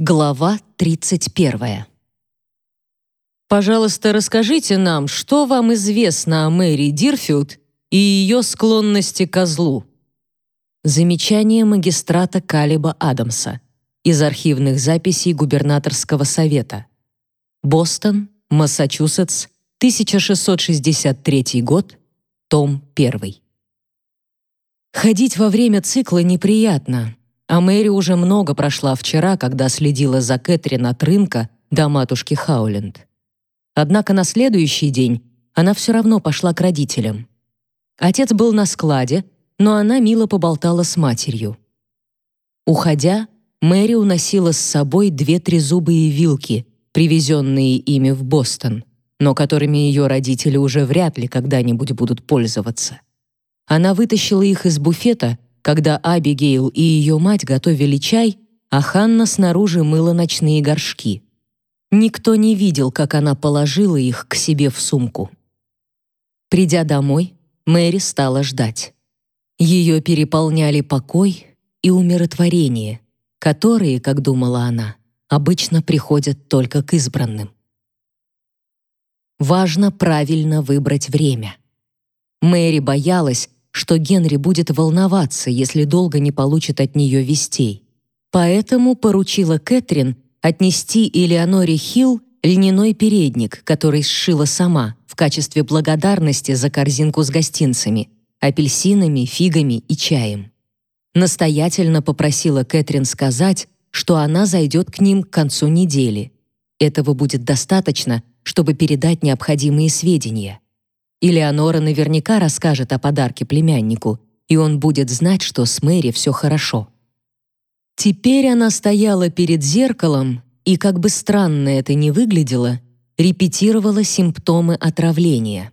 Глава 31. Пожалуйста, расскажите нам, что вам известно о Мэри Дирфилд и ее склонности к козлу. Замечание магистрата Калиба Адамса из архивных записей губернаторского совета. Бостон, Массачусетс, 1663 год, том 1. Ходить во время цикла неприятно, а Мэри уже много прошла вчера, когда следила за Кэтрин от рынка до матушки Хауленд. Однако на следующий день она все равно пошла к родителям. Отец был на складе, но она мило поболтала с матерью. Уходя, Мэри уносила с собой две трезубые вилки, привезенные ими в Бостон, но которыми ее родители уже вряд ли когда-нибудь будут пользоваться. Она вытащила их из буфета когда Абигейл и ее мать готовили чай, а Ханна снаружи мыла ночные горшки. Никто не видел, как она положила их к себе в сумку. Придя домой, Мэри стала ждать. Ее переполняли покой и умиротворение, которые, как думала она, обычно приходят только к избранным. Важно правильно выбрать время. Мэри боялась, что Генри будет волноваться, если долго не получит от нее вестей. Поэтому поручила Кэтрин отнести Элеоноре Хилл льняной передник, который сшила сама в качестве благодарности за корзинку с гостинцами, апельсинами, фигами и чаем. Настоятельно попросила Кэтрин сказать, что она зайдет к ним к концу недели. Этого будет достаточно, чтобы передать необходимые сведения. Элеонора наверняка расскажет о подарке племяннику, и он будет знать, что с Мэри все хорошо. Теперь она стояла перед зеркалом и, как бы странно это ни выглядело, репетировала симптомы отравления.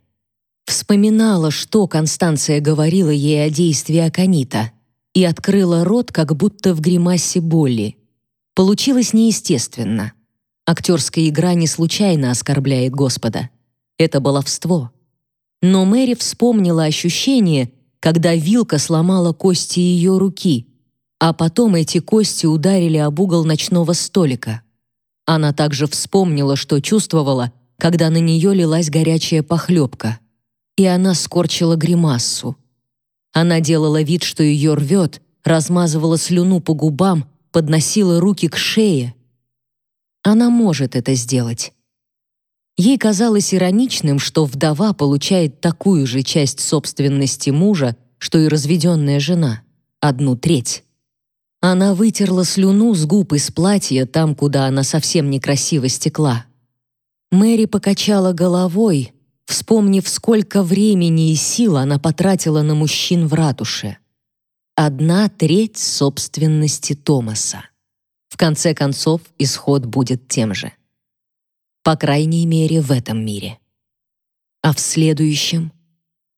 Вспоминала, что Констанция говорила ей о действии аконита, и открыла рот, как будто в гримасе боли. Получилось неестественно. Актерская игра не случайно оскорбляет Господа. Это баловство. Но Мэри вспомнила ощущение, когда вилка сломала кости ее руки, а потом эти кости ударили об угол ночного столика. Она также вспомнила, что чувствовала, когда на нее лилась горячая похлебка. И она скорчила гримассу. Она делала вид, что ее рвет, размазывала слюну по губам, подносила руки к шее. Она может это сделать. Ей казалось ироничным, что вдова получает такую же часть собственности мужа, что и разведенная жена — одну треть. Она вытерла слюну с губ из платья там, куда она совсем некрасиво стекла. Мэри покачала головой, вспомнив, сколько времени и сил она потратила на мужчин в ратуше. Одна треть собственности Томаса. В конце концов, исход будет тем же по крайней мере, в этом мире. А в следующем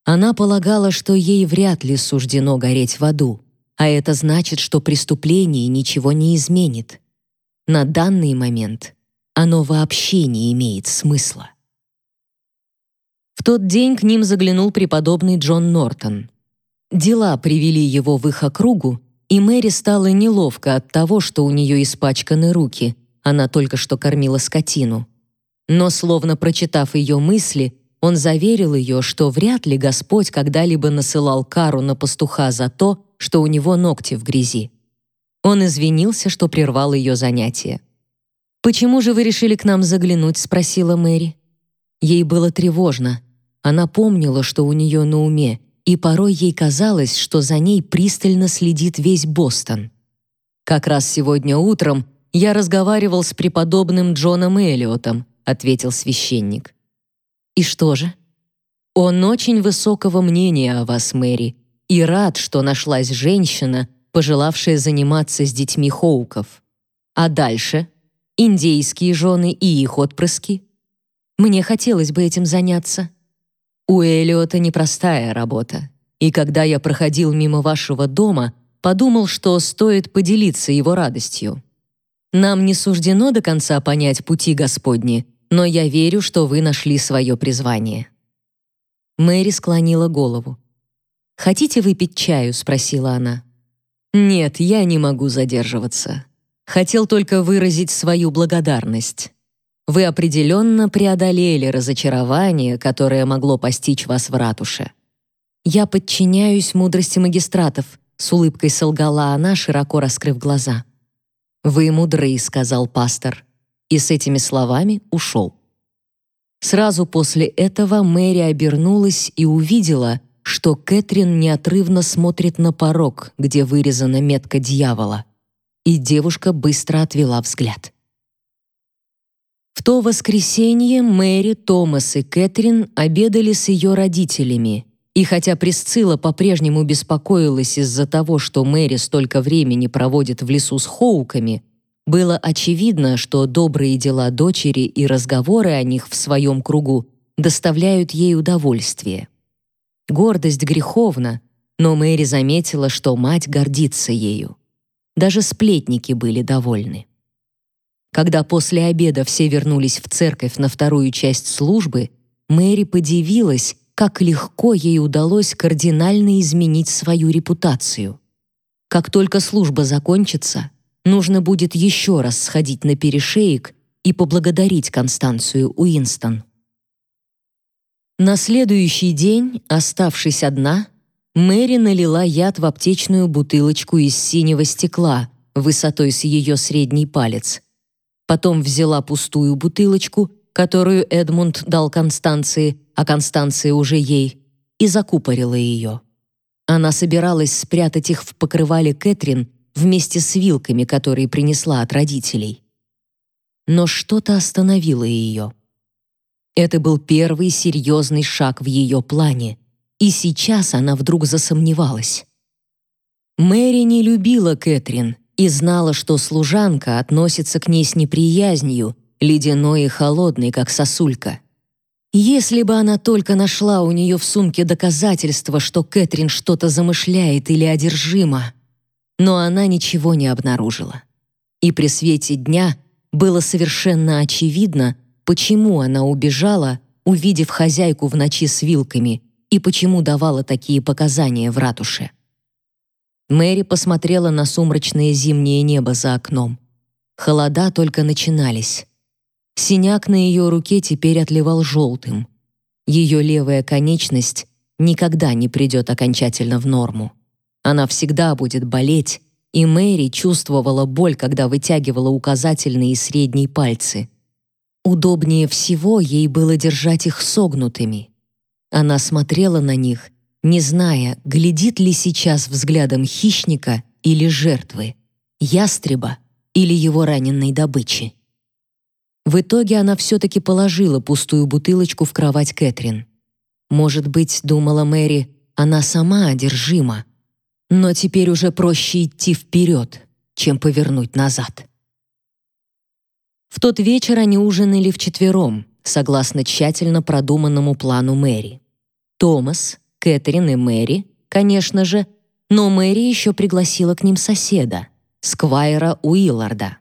она полагала, что ей вряд ли суждено гореть в аду, а это значит, что преступление ничего не изменит. На данный момент оно вообще не имеет смысла. В тот день к ним заглянул преподобный Джон Нортон. Дела привели его в их округу, и Мэри стало неловко от того, что у нее испачканы руки, она только что кормила скотину. Но, словно прочитав ее мысли, он заверил ее, что вряд ли Господь когда-либо насылал кару на пастуха за то, что у него ногти в грязи. Он извинился, что прервал ее занятие. «Почему же вы решили к нам заглянуть?» — спросила Мэри. Ей было тревожно. Она помнила, что у нее на уме, и порой ей казалось, что за ней пристально следит весь Бостон. Как раз сегодня утром я разговаривал с преподобным Джоном Эллиотом, ответил священник. И что же? Он очень высокого мнения о вас, Мэри, и рад, что нашлась женщина, пожелавшая заниматься с детьми Хоуков. А дальше индейские жены и их отпрыски. Мне хотелось бы этим заняться. У Элиота непростая работа. И когда я проходил мимо вашего дома, подумал, что стоит поделиться его радостью. Нам не суждено до конца понять пути Господни, но я верю, что вы нашли свое призвание». Мэри склонила голову. «Хотите выпить чаю?» — спросила она. «Нет, я не могу задерживаться. Хотел только выразить свою благодарность. Вы определенно преодолели разочарование, которое могло постичь вас в ратуше. Я подчиняюсь мудрости магистратов, с улыбкой солгала она, широко раскрыв глаза. Вы мудры, сказал пастор, и с этими словами ушел. Сразу после этого Мэри обернулась и увидела, что Кэтрин неотрывно смотрит на порог, где вырезана метка дьявола, и девушка быстро отвела взгляд. В то воскресенье Мэри, Томас и Кэтрин обедали с ее родителями, и хотя Присцилла по-прежнему беспокоилась из-за того, что Мэри столько времени проводит в лесу с Хоуками, было очевидно, что добрые дела дочери и разговоры о них в своем кругу доставляют ей удовольствие. Гордость греховна, но Мэри заметила, что мать гордится ею. Даже сплетники были довольны. Когда после обеда все вернулись в церковь на вторую часть службы, Мэри подивилась, как легко ей удалось кардинально изменить свою репутацию. Как только служба закончится, нужно будет еще раз сходить на перешеек и поблагодарить Констанцию Уинстон. На следующий день, оставшись одна, Мэри налила яд в аптечную бутылочку из синего стекла высотой с ее средний палец — Потом взяла пустую бутылочку, которую Эдмунд дал Констанции, а Констанция уже ей, и закупорила ее. Она собиралась спрятать их в покрывале Кэтрин вместе с вилками, которые принесла от родителей. Но что-то остановило ее. Это был первый серьезный шаг в ее плане, и сейчас она вдруг засомневалась. Мэри не любила Кэтрин и знала, что служанка относится к ней с неприязнью, ледяной и холодной, как сосулька. Если бы она только нашла у нее в сумке доказательства, что Кэтрин что-то замышляет или одержима, но она ничего не обнаружила. И при свете дня было совершенно очевидно, почему она убежала, увидев хозяйку в ночи с вилками, и почему давала такие показания в ратуше. Мэри посмотрела на сумрачное зимнее небо за окном. Холода только начинались. Синяк на ее руке теперь отливал желтым. Ее левая конечность никогда не придет окончательно в норму. Она всегда будет болеть, и Мэри чувствовала боль, когда вытягивала указательные и средние пальцы. Удобнее всего ей было держать их согнутыми. Она смотрела на них не зная, глядит ли сейчас взглядом хищника или жертвы, ястреба или его раненной добычи. В итоге она все-таки положила пустую бутылочку в кровать Кэтрин. Может быть, думала Мэри, она сама одержима. Но теперь уже проще идти вперед, чем повернуть назад. В тот вечер они ужинали вчетвером, согласно тщательно продуманному плану Мэри. Томас, Кэтрин и Мэри, конечно же, но Мэри еще пригласила к ним соседа, Сквайра Уилларда.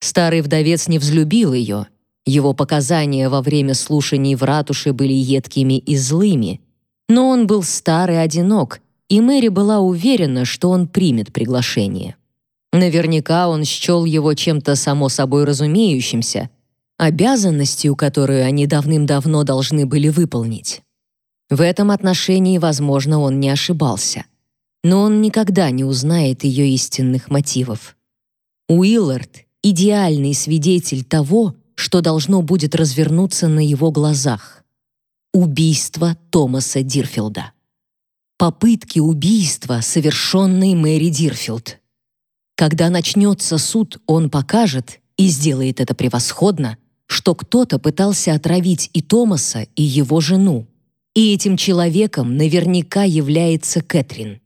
Старый вдовец не взлюбил ее. Его показания во время слушаний в ратуше были едкими и злыми, но он был стар и одинок, и Мэри была уверена, что он примет приглашение. Наверняка он счел его чем-то само собой разумеющимся, обязанностью, которую они давным-давно должны были выполнить. В этом отношении, возможно, он не ошибался. Но он никогда не узнает ее истинных мотивов. Уиллард — идеальный свидетель того, что должно будет развернуться на его глазах. Убийство Томаса Дирфилда. Попытки убийства, совершенной Мэри Дирфилд. Когда начнется суд, он покажет, и сделает это превосходно, что кто-то пытался отравить и Томаса, и его жену. И этим человеком наверняка является Кэтрин.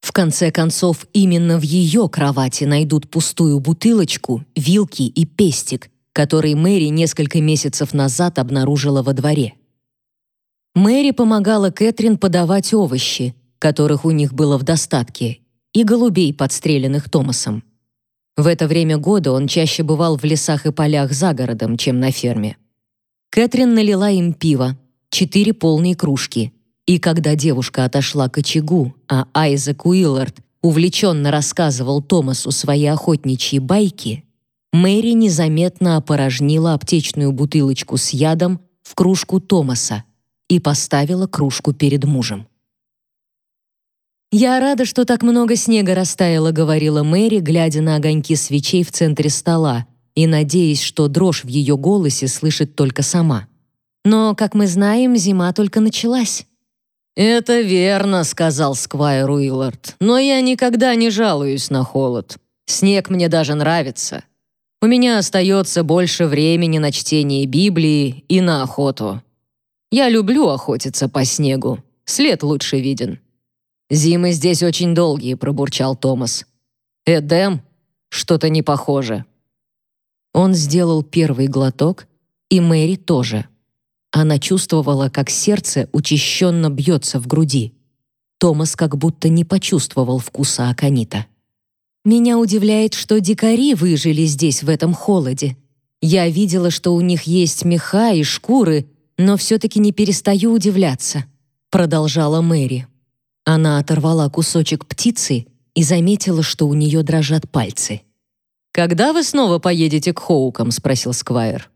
В конце концов, именно в ее кровати найдут пустую бутылочку, вилки и пестик, который Мэри несколько месяцев назад обнаружила во дворе. Мэри помогала Кэтрин подавать овощи, которых у них было в достатке, и голубей, подстреленных Томасом. В это время года он чаще бывал в лесах и полях за городом, чем на ферме. Кэтрин налила им пиво, четыре полные кружки. И когда девушка отошла к очагу, а Айзек Уиллард увлеченно рассказывал Томасу свои охотничьи байки, Мэри незаметно опорожнила аптечную бутылочку с ядом в кружку Томаса и поставила кружку перед мужем. «Я рада, что так много снега растаяло», — говорила Мэри, глядя на огоньки свечей в центре стола и надеясь, что дрожь в ее голосе слышит только сама. «Но, как мы знаем, зима только началась». «Это верно», — сказал Сквайр Уиллард, «но я никогда не жалуюсь на холод. Снег мне даже нравится. У меня остается больше времени на чтение Библии и на охоту. Я люблю охотиться по снегу, след лучше виден». «Зимы здесь очень долгие», — пробурчал Томас. «Эдем? Что-то не похоже». Он сделал первый глоток, и Мэри тоже. Она чувствовала, как сердце учащенно бьется в груди. Томас как будто не почувствовал вкуса аконита. «Меня удивляет, что дикари выжили здесь в этом холоде. Я видела, что у них есть меха и шкуры, но все-таки не перестаю удивляться», — продолжала Мэри. Она оторвала кусочек птицы и заметила, что у нее дрожат пальцы. «Когда вы снова поедете к Хоукам?» — спросил Сквайр.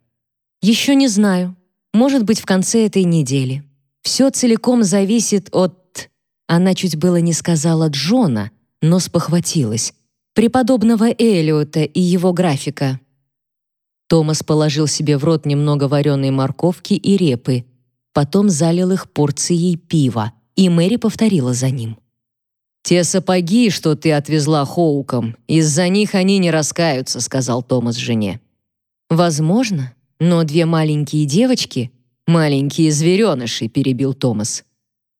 «Еще не знаю. Может быть, в конце этой недели. Все целиком зависит от...» Она чуть было не сказала Джона, но спохватилась. «Преподобного Элиота и его графика». Томас положил себе в рот немного вареной морковки и репы, потом залил их порцией пива, и Мэри повторила за ним. «Те сапоги, что ты отвезла Хоукам, из-за них они не раскаются», — сказал Томас жене. «Возможно, но две маленькие девочки, маленькие звереныши», — перебил Томас.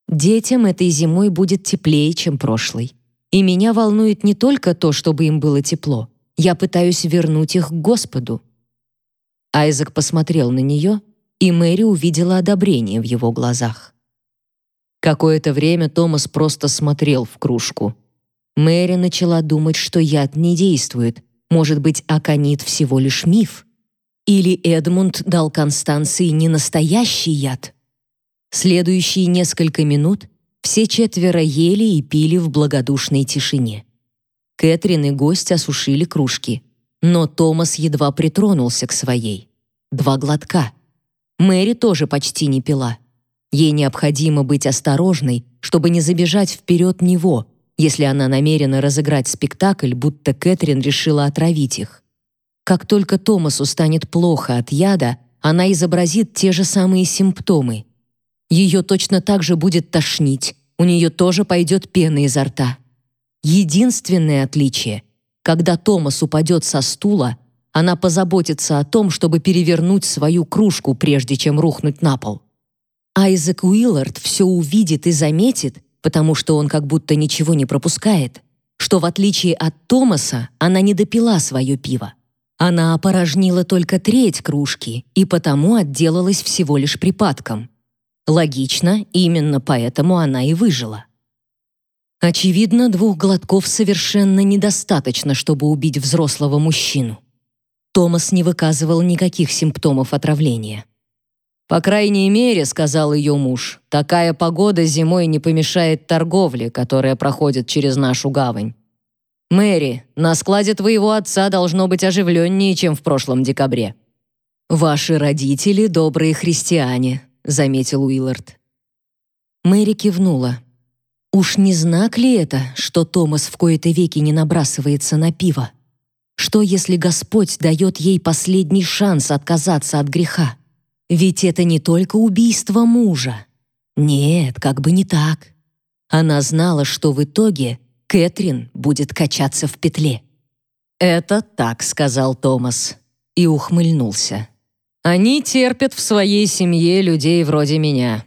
«Детям этой зимой будет теплее, чем прошлой. И меня волнует не только то, чтобы им было тепло. Я пытаюсь вернуть их к Господу». Айзек посмотрел на нее, и Мэри увидела одобрение в его глазах. Какое-то время Томас просто смотрел в кружку. Мэри начала думать, что яд не действует. Может быть, аконит всего лишь миф? Или Эдмунд дал Констанции не настоящий яд? Следующие несколько минут все четверо ели и пили в благодушной тишине. Кэтрин и гость осушили кружки, но Томас едва притронулся к своей. Два глотка. Мэри тоже почти не пила. Ей необходимо быть осторожной, чтобы не забежать вперед него, если она намерена разыграть спектакль, будто Кэтрин решила отравить их. Как только Томасу станет плохо от яда, она изобразит те же самые симптомы. Ее точно так же будет тошнить, у нее тоже пойдет пена изо рта. Единственное отличие — когда Томас упадет со стула, она позаботится о том, чтобы перевернуть свою кружку, прежде чем рухнуть на пол. Айзек Уиллард все увидит и заметит, потому что он как будто ничего не пропускает, что в отличие от Томаса она не допила свое пиво. Она опорожнила только треть кружки и потому отделалась всего лишь припадком. Логично, именно поэтому она и выжила. Очевидно, двух глотков совершенно недостаточно, чтобы убить взрослого мужчину. Томас не выказывал никаких симптомов отравления. «По крайней мере, — сказал ее муж, — такая погода зимой не помешает торговле, которая проходит через нашу гавань. Мэри, на складе твоего отца должно быть оживленнее, чем в прошлом декабре». «Ваши родители — добрые христиане», — заметил Уиллард. Мэри кивнула. Уж не знак ли это, что Томас в кои-то веки не набрасывается на пиво? Что, если Господь дает ей последний шанс отказаться от греха? Ведь это не только убийство мужа. Нет, как бы не так. Она знала, что в итоге Кэтрин будет качаться в петле. «Это так», — сказал Томас и ухмыльнулся. «Они терпят в своей семье людей вроде меня».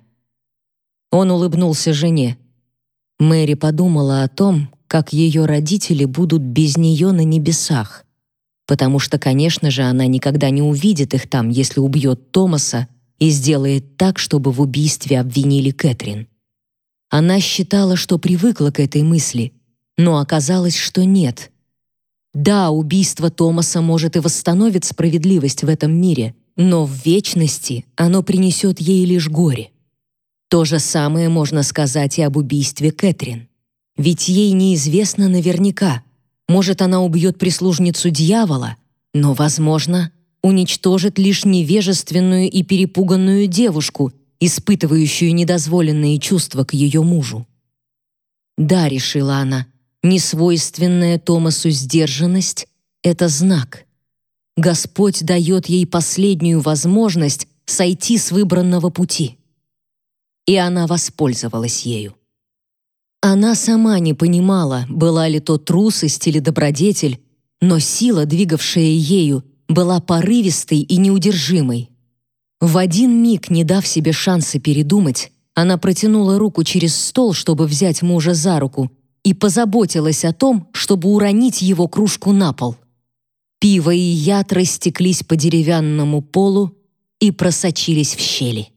Он улыбнулся жене. Мэри подумала о том, как ее родители будут без нее на небесах потому что, конечно же, она никогда не увидит их там, если убьет Томаса и сделает так, чтобы в убийстве обвинили Кэтрин. Она считала, что привыкла к этой мысли, но оказалось, что нет. Да, убийство Томаса может и восстановит справедливость в этом мире, но в вечности оно принесет ей лишь горе. То же самое можно сказать и об убийстве Кэтрин. Ведь ей неизвестно наверняка. Может, она убьет прислужницу дьявола, но, возможно, уничтожит лишь невежественную и перепуганную девушку, испытывающую недозволенные чувства к ее мужу. Да, решила она, несвойственная Томасу сдержанность — это знак. Господь дает ей последнюю возможность сойти с выбранного пути. И она воспользовалась ею. Она сама не понимала, была ли то трусость или добродетель, но сила, двигавшая ею, была порывистой и неудержимой. В один миг, не дав себе шанса передумать, она протянула руку через стол, чтобы взять мужа за руку, и позаботилась о том, чтобы уронить его кружку на пол. Пиво и яд растеклись по деревянному полу и просочились в щели.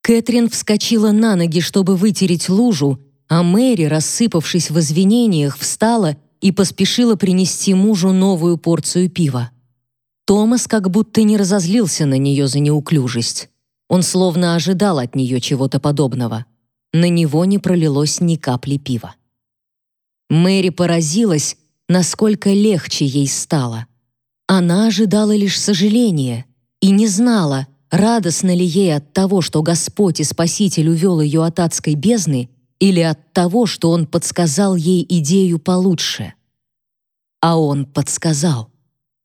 Кэтрин вскочила на ноги, чтобы вытереть лужу, а Мэри, рассыпавшись в извинениях, встала и поспешила принести мужу новую порцию пива. Томас как будто не разозлился на нее за неуклюжесть. Он словно ожидал от нее чего-то подобного. На него не пролилось ни капли пива. Мэри поразилась, насколько легче ей стало. Она ожидала лишь сожаления и не знала, радостно ли ей от того, что Господь и Спаситель увел ее от адской бездны, или от того, что Он подсказал ей идею получше. А Он подсказал.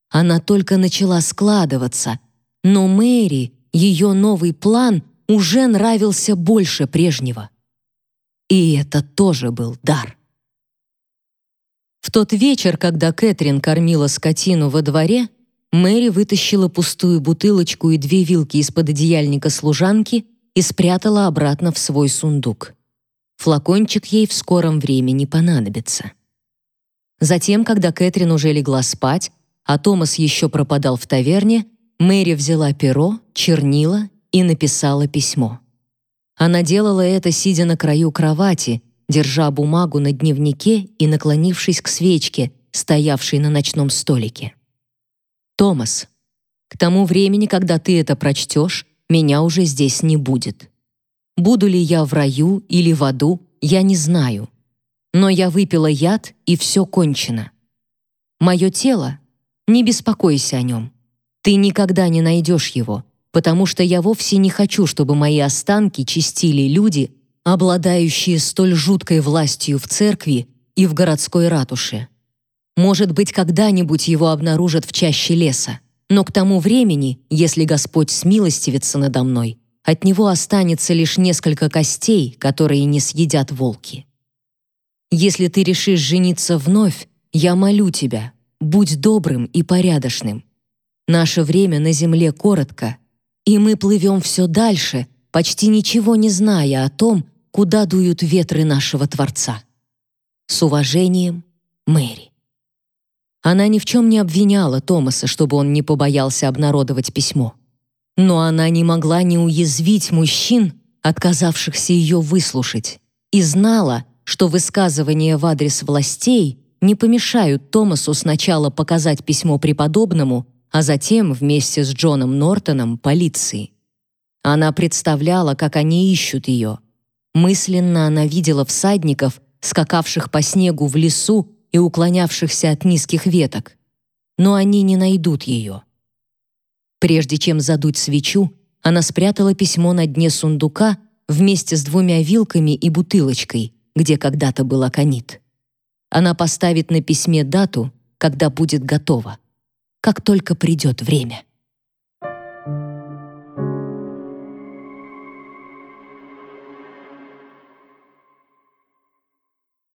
Она только начала складываться, но Мэри ее новый план уже нравился больше прежнего. И это тоже был дар. В тот вечер, когда Кэтрин кормила скотину во дворе, Мэри вытащила пустую бутылочку и две вилки из-под одеяльника служанки и спрятала обратно в свой сундук. Флакончик ей в скором времени понадобится. Затем, когда Кэтрин уже легла спать, а Томас еще пропадал в таверне, Мэри взяла перо, чернила и написала письмо. Она делала это, сидя на краю кровати, держа бумагу на дневнике и наклонившись к свечке, стоявшей на ночном столике. «Томас, к тому времени, когда ты это прочтешь, меня уже здесь не будет. Буду ли я в раю или в аду, я не знаю. Но я выпила яд, и все кончено. Мое тело, не беспокойся о нем. Ты никогда не найдешь его, потому что я вовсе не хочу, чтобы мои останки чистили люди, обладающие столь жуткой властью в церкви и в городской ратуше. Может быть, когда-нибудь его обнаружат в чаще леса, но к тому времени, если Господь смилостивится надо мной, от него останется лишь несколько костей, которые не съедят волки. Если ты решишь жениться вновь, я молю тебя, будь добрым и порядочным. Наше время на земле коротко, и мы плывем все дальше, почти ничего не зная о том, куда дуют ветры нашего Творца. С уважением, Мэри. Она ни в чем не обвиняла Томаса, чтобы он не побоялся обнародовать письмо. Но она не могла не уязвить мужчин, отказавшихся ее выслушать, и знала, что высказывания в адрес властей не помешают Томасу сначала показать письмо преподобному, а затем вместе с Джоном Нортоном полиции. Она представляла, как они ищут ее. Мысленно она видела всадников, скакавших по снегу в лесу и уклонявшихся от низких веток. Но они не найдут ее. Прежде чем задуть свечу, она спрятала письмо на дне сундука вместе с двумя вилками и бутылочкой, где когда-то был аконит. Она поставит на письме дату, когда будет готова как только придет время.